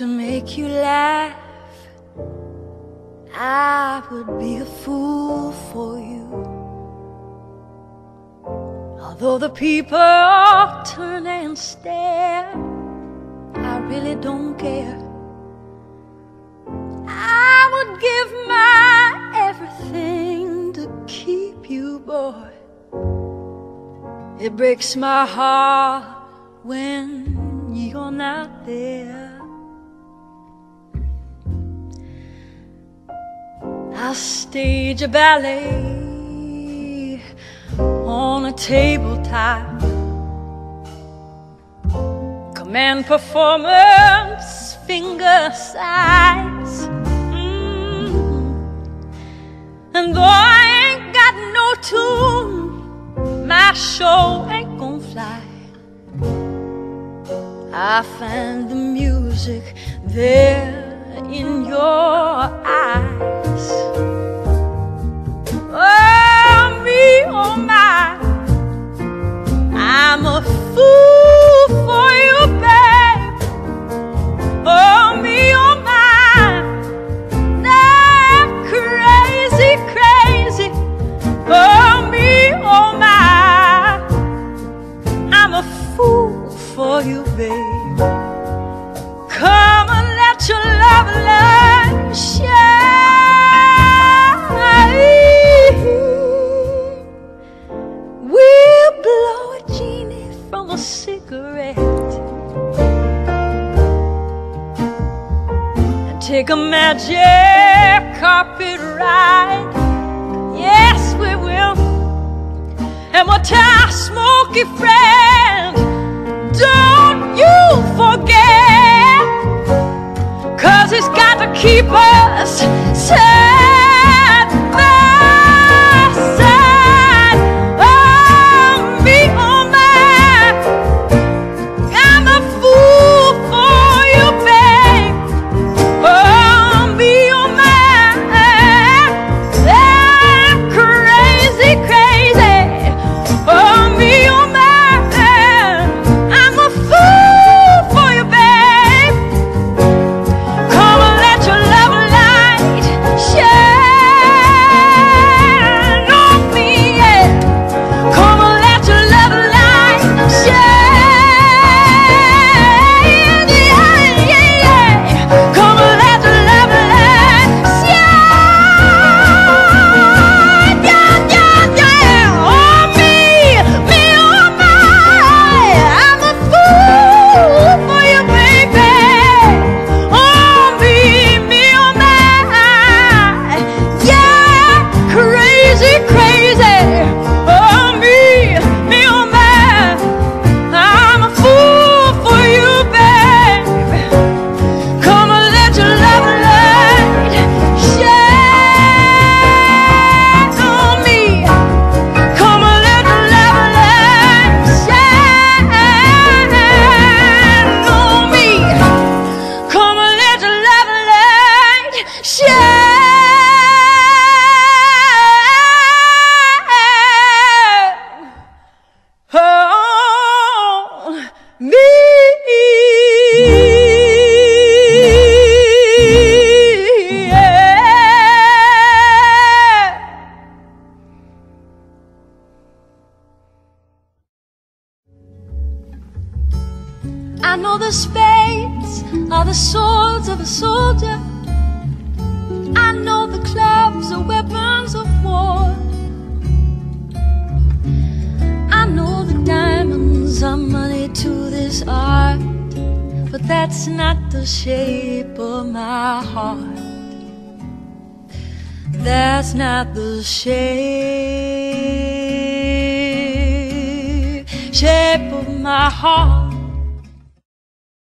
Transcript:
to make you laugh. I would be a fool for you. Although the people turn and stare, I really don't care. I would give my everything to keep you, boy. It breaks my heart when you're not there. I'll stage a ballet on a tabletop. Command performance, finger size. Mm. And though I ain't got no tune, my show ain't gonna fly. I find the music there in your eyes. Cigarette and take a magic carpet ride. Yes, we will. And we'll our smoky friend, don't you forget. Cause it's got to keep us side I know the spades are the swords of a soldier. I know the clubs are weapons of war. I know the diamonds are money to this art, but that's not the shape of my heart. That's not the shape, shape of my heart.